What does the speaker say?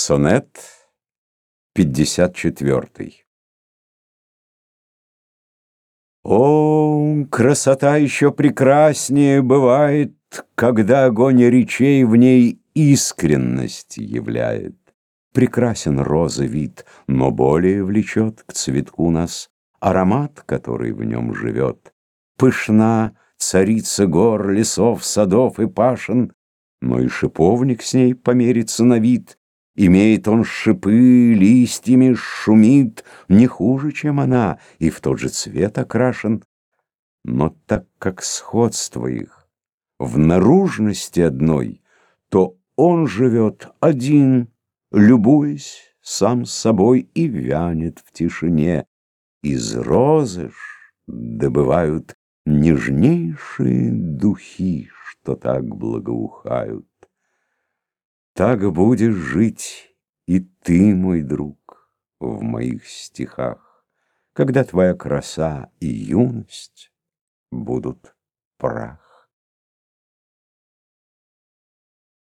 Сонет 54 О, красота еще прекраснее бывает, Когда огонь речей в ней искренность являет. Прекрасен розы вид, но более влечет К цветку нас аромат, который в нем живет. Пышна царица гор, лесов, садов и пашин, Но и шиповник с ней померится на вид, Имеет он шипы, листьями шумит, Не хуже, чем она, и в тот же цвет окрашен. Но так как сходство их в наружности одной, То он живет один, любуясь сам собой, И вянет в тишине. Из розы ж добывают Нежнейшие духи, что так благоухают. Так будешь жить и ты, мой друг, в моих стихах, Когда твоя краса и юность будут прах.